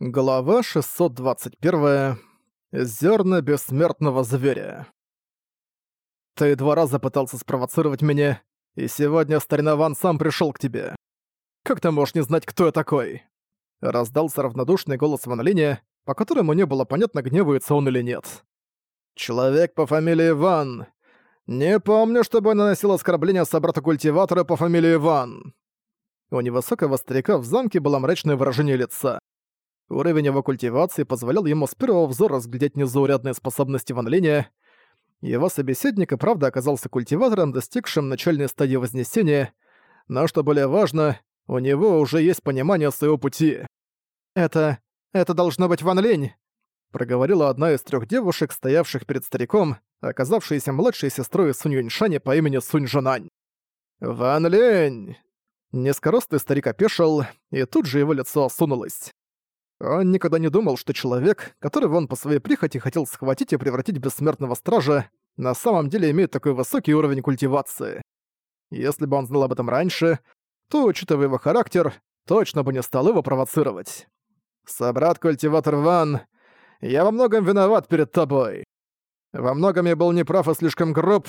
Глава 621. Зерна бессмертного зверя. Ты два раза пытался спровоцировать меня, и сегодня старина Ван сам пришел к тебе. Как ты можешь не знать, кто я такой? Раздался равнодушный голос Ван Линя, по которому не было понятно, гневается он или нет. Человек по фамилии Ван. Не помню, чтобы он наносил оскорбления собрата-культиватора по фамилии Ван. У невысокого старика в замке было мрачное выражение лица. Уровень его культивации позволял ему с первого взора разглядеть незаурядные способности Ван Линя. Его собеседник и правда оказался культиватором, достигшим начальной стадии Вознесения, но, что более важно, у него уже есть понимание своего пути. «Это... это должно быть Ван Линь!» проговорила одна из трех девушек, стоявших перед стариком, оказавшаяся младшей сестрой Сунь Юньшани по имени Сунь Жунань. «Ван Линь!» Низкорослый старик опешил, и тут же его лицо осунулось. Он никогда не думал, что человек, которого он по своей прихоти хотел схватить и превратить в бессмертного стража, на самом деле имеет такой высокий уровень культивации. Если бы он знал об этом раньше, то, учитывая его характер, точно бы не стал его провоцировать. «Собрат-культиватор Ван, я во многом виноват перед тобой. Во многом я был неправ и слишком груб,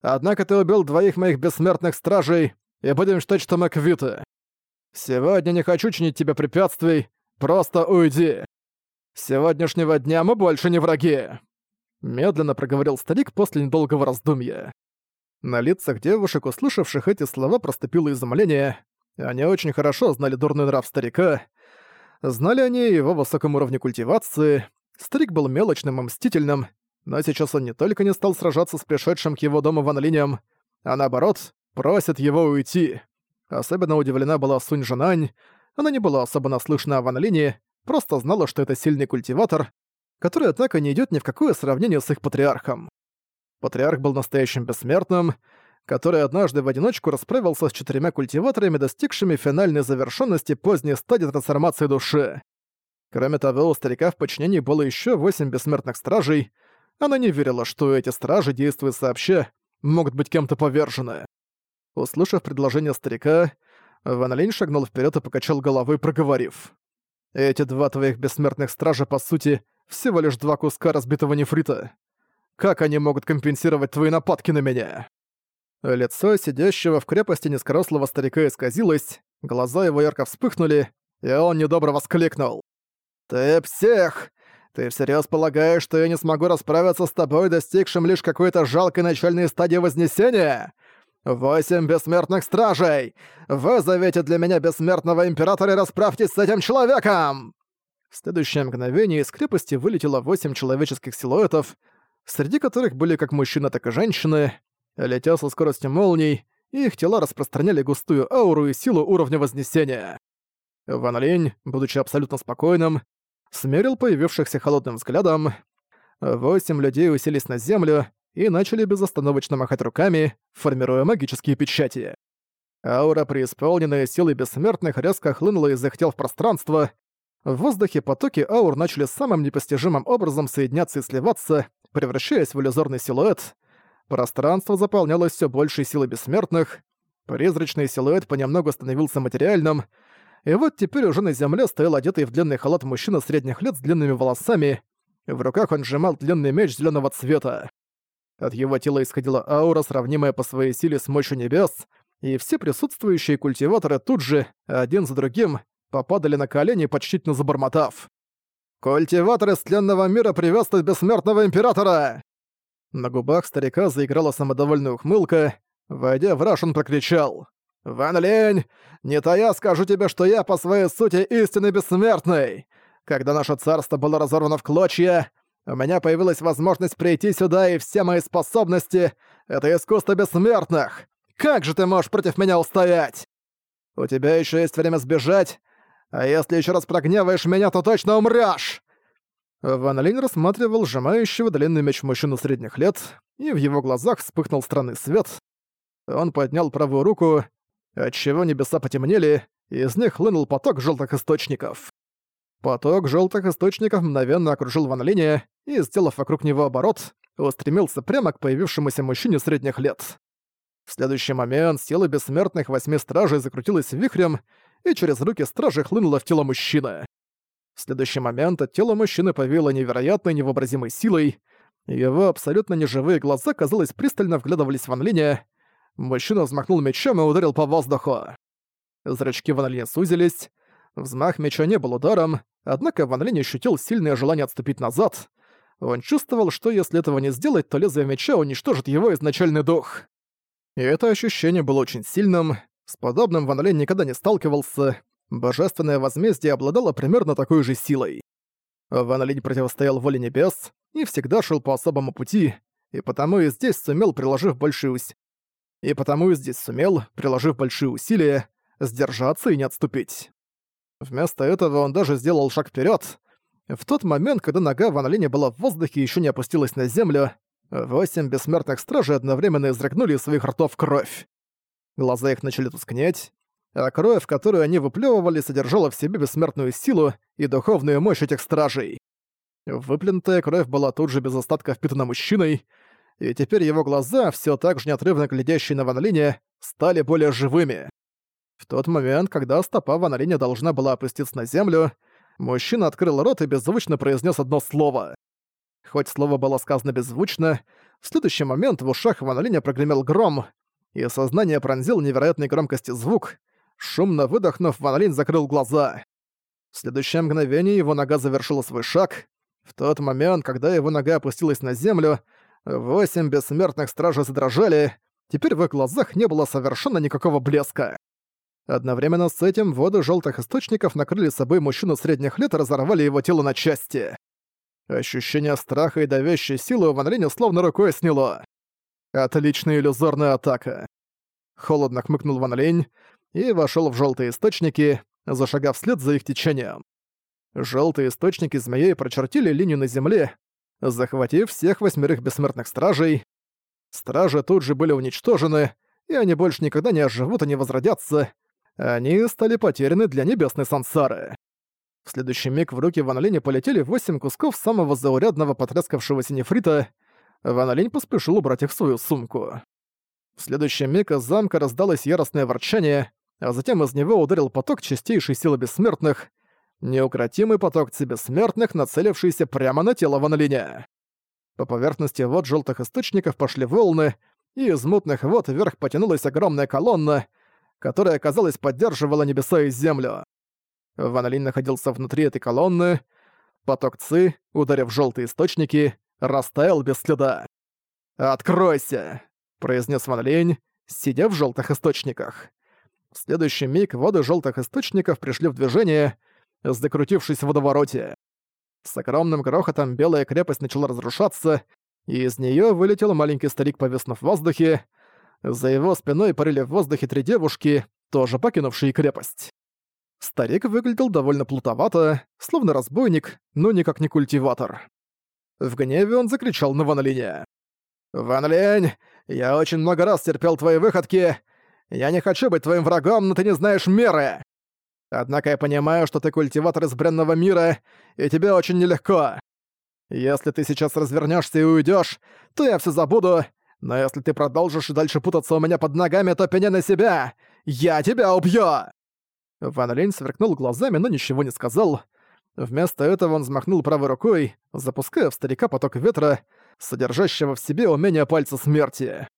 однако ты убил двоих моих бессмертных стражей, и будем считать, что мы квиты. Сегодня не хочу чинить тебе препятствий, Просто уйди! С сегодняшнего дня мы больше не враги!» Медленно проговорил старик после недолгого раздумья. На лицах девушек, услышавших эти слова, проступило изумление. Они очень хорошо знали дурной нрав старика. Знали они его высоком уровне культивации. Старик был мелочным и мстительным, но сейчас он не только не стал сражаться с пришедшим к его дому Ван а наоборот, просит его уйти. Особенно удивлена была Сунь Жанань, она не была особо наслышана о Ван Лине, просто знала, что это сильный культиватор, который, однако, не идёт ни в какое сравнение с их патриархом. Патриарх был настоящим бессмертным, который однажды в одиночку расправился с четырьмя культиваторами, достигшими финальной завершенности поздней стадии трансформации души. Кроме того, у старика в подчинении было еще восемь бессмертных стражей. Она не верила, что эти стражи, действуя сообща, могут быть кем-то повержены. Услышав предложение старика, Ван Линь шагнул вперед и покачал головой, проговорив. «Эти два твоих бессмертных стража, по сути, всего лишь два куска разбитого нефрита. Как они могут компенсировать твои нападки на меня?» Лицо сидящего в крепости низкорослого старика исказилось, глаза его ярко вспыхнули, и он недобро воскликнул. «Ты псих! Ты всерьез полагаешь, что я не смогу расправиться с тобой, достигшим лишь какой-то жалкой начальной стадии Вознесения? «Восемь бессмертных стражей! Вызовите для меня бессмертного императора и расправьтесь с этим человеком!» В следующее мгновение из крепости вылетело восемь человеческих силуэтов, среди которых были как мужчины, так и женщины. Летя со скоростью молний, их тела распространяли густую ауру и силу уровня Вознесения. Ван Линь, будучи абсолютно спокойным, смерил появившихся холодным взглядом. Восемь людей уселись на землю, и начали безостановочно махать руками, формируя магические печати. Аура, преисполненная силой бессмертных, резко хлынула из их тел в пространство. В воздухе потоки аур начали самым непостижимым образом соединяться и сливаться, превращаясь в иллюзорный силуэт. Пространство заполнялось все большей силой бессмертных. Призрачный силуэт понемногу становился материальным, и вот теперь уже на земле стоял одетый в длинный халат мужчина средних лет с длинными волосами. В руках он сжимал длинный меч зеленого цвета. От его тела исходила аура, сравнимая по своей силе с мощью небес, и все присутствующие культиваторы тут же, один за другим, попадали на колени, почтительно забормотав. «Культиваторы с тленного мира приветствуют бессмертного императора!» На губах старика заиграла самодовольная ухмылка. Войдя в раш, он прокричал. «Ван Лень, не то я скажу тебе, что я по своей сути истинный бессмертный! Когда наше царство было разорвано в клочья, у меня появилась возможность прийти сюда, и все мои способности — это искусство бессмертных. Как же ты можешь против меня устоять? У тебя еще есть время сбежать, а если еще раз прогневаешь меня, то точно умрёшь!» Ван Линь рассматривал сжимающего длинный меч мужчину средних лет, и в его глазах вспыхнул странный свет. Он поднял правую руку, отчего небеса потемнели, и из них хлынул поток желтых источников. Поток желтых источников мгновенно окружил Ван Линя и, сделав вокруг него оборот, устремился прямо к появившемуся мужчине средних лет. В следующий момент сила бессмертных восьми стражей закрутилась вихрем, и через руки стражи хлынула в тело мужчины. В следующий момент от тела мужчины повеяло невероятной невообразимой силой. Его абсолютно неживые глаза, казалось, пристально вглядывались в Ван Линя. Мужчина взмахнул мечом и ударил по воздуху. Зрачки Ван Линя сузились. Взмах меча не был ударом, однако Ван Линь ощутил сильное желание отступить назад. Он чувствовал, что если этого не сделать, то лезвие меча уничтожит его изначальный дух. И это ощущение было очень сильным. С подобным Ван Линь никогда не сталкивался. Божественное возмездие обладало примерно такой же силой. Ван Линь противостоял воле небес и всегда шел по особому пути, и потому и здесь сумел, приложив большие усилия, и потому и здесь сумел, приложив большие усилия, сдержаться и не отступить. Вместо этого он даже сделал шаг вперед. В тот момент, когда нога Ван Линя была в воздухе и еще не опустилась на землю, восемь бессмертных стражей одновременно изрыгнули из своих ртов кровь. Глаза их начали тускнеть, а кровь, которую они выплевывали, содержала в себе бессмертную силу и духовную мощь этих стражей. Выплюнутая кровь была тут же без остатка впитана мужчиной, и теперь его глаза, все так же неотрывно глядящие на Ван Линя, стали более живыми. В тот момент, когда стопа Ван Линя должна была опуститься на землю, мужчина открыл рот и беззвучно произнес одно слово. Хоть слово было сказано беззвучно, в следующий момент в ушах Ван Линя прогремел гром, и сознание пронзил невероятной громкости звук, Шумно выдохнув, Ван закрыл глаза. В следующее мгновение его нога завершила свой шаг. В тот момент, когда его нога опустилась на землю, восемь бессмертных стражей задрожали, теперь в их глазах не было совершенно никакого блеска. Одновременно с этим воды желтых источников накрыли собой мужчину средних лет и разорвали его тело на части. Ощущение страха и давящей силы у Ван Линя словно рукой сняло. Отличная иллюзорная атака. Холодно хмыкнул Ван Линь, и вошел в желтые источники, зашагав вслед за их течением. Желтые источники змеей прочертили линию на земле, захватив всех восьмерых бессмертных стражей. Стражи тут же были уничтожены, и они больше никогда не оживут и не возродятся. Они стали потеряны для небесной сансары. В следующий миг в руки Ван полетели восемь кусков самого заурядного потрескавшегося нефрита. Ван поспешил убрать их в свою сумку. В следующий миг из замка раздалось яростное ворчание, а затем из него ударил поток чистейшей силы бессмертных, неукротимый поток бессмертных, нацелившийся прямо на тело Ван. По поверхности вод желтых источников пошли волны, и из мутных вод вверх потянулась огромная колонна, которая, казалось, поддерживала небеса и землю. Ван Линь находился внутри этой колонны, поток ци, ударив желтые источники, растаял без следа. «Откройся!» — произнес Ван Линь, сидя в желтых источниках. В следующий миг воды желтых источников пришли в движение, закрутившись в водовороте. С огромным грохотом белая крепость начала разрушаться, и из нее вылетел маленький старик, повиснув в воздухе. За его спиной парили в воздухе три девушки, тоже покинувшие крепость. Старик выглядел довольно плутовато, словно разбойник, но никак не культиватор. В гневе он закричал на Ван Линя. «Ван Линь, я очень много раз терпел твои выходки, я не хочу быть твоим врагом, но ты не знаешь меры. Однако я понимаю, что ты культиватор из бренного мира, и тебе очень нелегко. Если ты сейчас развернешься и уйдешь, то я все забуду, но если ты продолжишь и дальше путаться у меня под ногами, то пеня на себя! Я тебя убью!» Ван Линь сверкнул глазами, но ничего не сказал. Вместо этого он взмахнул правой рукой, запуская в старика поток ветра, содержащего в себе умение пальца смерти.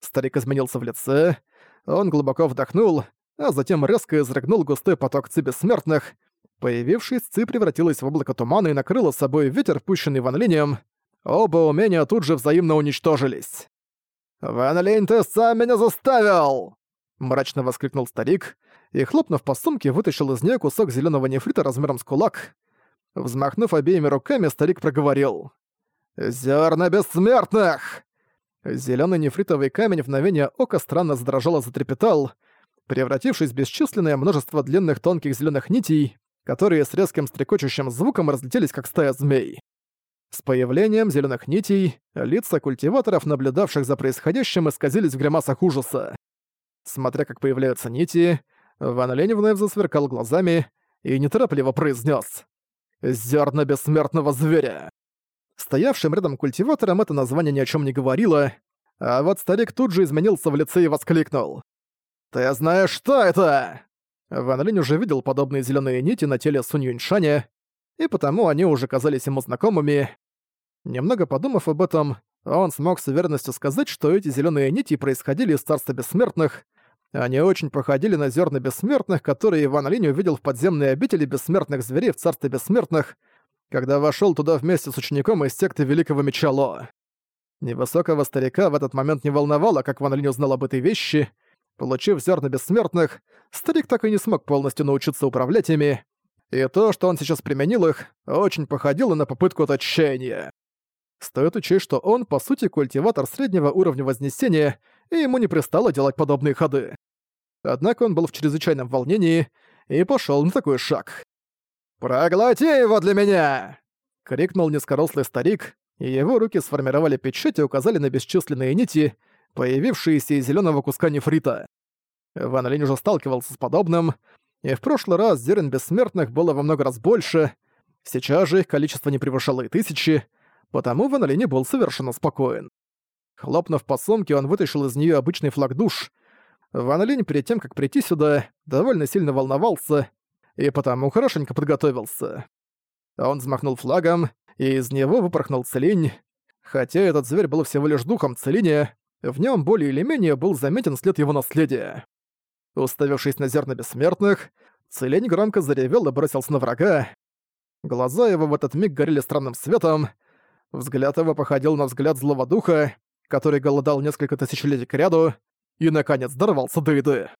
Старик изменился в лице, он глубоко вдохнул, а затем резко изрыгнул густой поток ци бессмертных. Появившись, ци превратилась в облако тумана и накрыла собой ветер, пущенный Ван Линем. Оба умения тут же взаимно уничтожились. «Ван Линь, ты сам меня заставил!» Мрачно воскликнул старик и, хлопнув по сумке, вытащил из нее кусок зеленого нефрита размером с кулак. Взмахнув обеими руками, старик проговорил. «Зерна бессмертных!» Зелёный нефритовый камень в мгновение ока странно задрожал и затрепетал, превратившись в бесчисленное множество длинных тонких зелёных нитей, которые с резким стрекочущим звуком разлетелись как стая змей. С появлением зелёных нитей лица культиваторов, наблюдавших за происходящим, исказились в гримасах ужаса. Смотря как появляются нити, Ван Лень вновь засверкал глазами и неторопливо произнес: «Зерна бессмертного зверя!» Стоявшим рядом культиватором это название ни о чем не говорило, а вот старик тут же изменился в лице и воскликнул. «Ты знаешь, что это?» Ван Линь уже видел подобные зеленые нити на теле Сунь Юньшаня. И потому они уже казались ему знакомыми. Немного подумав об этом, он смог с уверенностью сказать, что эти зеленые нити происходили из Царства Бессмертных. Они очень походили на зерна Бессмертных, которые Иван Линь увидел в подземной обители Бессмертных Зверей в Царстве Бессмертных, когда вошел туда вместе с учеником из секты Великого Меча Ло. Невысокого старика в этот момент не волновало, как Ван Линь узнал об этой вещи. Получив зерна Бессмертных, старик так и не смог полностью научиться управлять ими, и то, что он сейчас применил их, очень походило на попытку от отчаяния. Стоит учесть, что он, по сути, культиватор среднего уровня Вознесения, и ему не пристало делать подобные ходы. Однако он был в чрезвычайном волнении и пошел на такой шаг. «Проглоти его для меня!» — крикнул низкорослый старик, и его руки сформировали печать и указали на бесчисленные нити, появившиеся из зеленого куска нефрита. Ван Линь уже сталкивался с подобным, и в прошлый раз зерен бессмертных было во много раз больше, сейчас же их количество не превышало и тысячи, потому Ван Линь был совершенно спокоен. Хлопнув по сумке, он вытащил из нее обычный флаг душ. Ван Линь перед тем, как прийти сюда, довольно сильно волновался и потому хорошенько подготовился. Он взмахнул флагом, и из него выпорхнул Целинь. Хотя этот зверь был всего лишь духом Целиня, в нем более или менее был заметен след его наследия. Уставившись на зерна бессмертных, Целень громко заревел и бросился на врага. Глаза его в этот миг горели странным светом, взгляд его походил на взгляд злого духа, который голодал несколько тысячелетий к ряду и, наконец, дорвался до еды.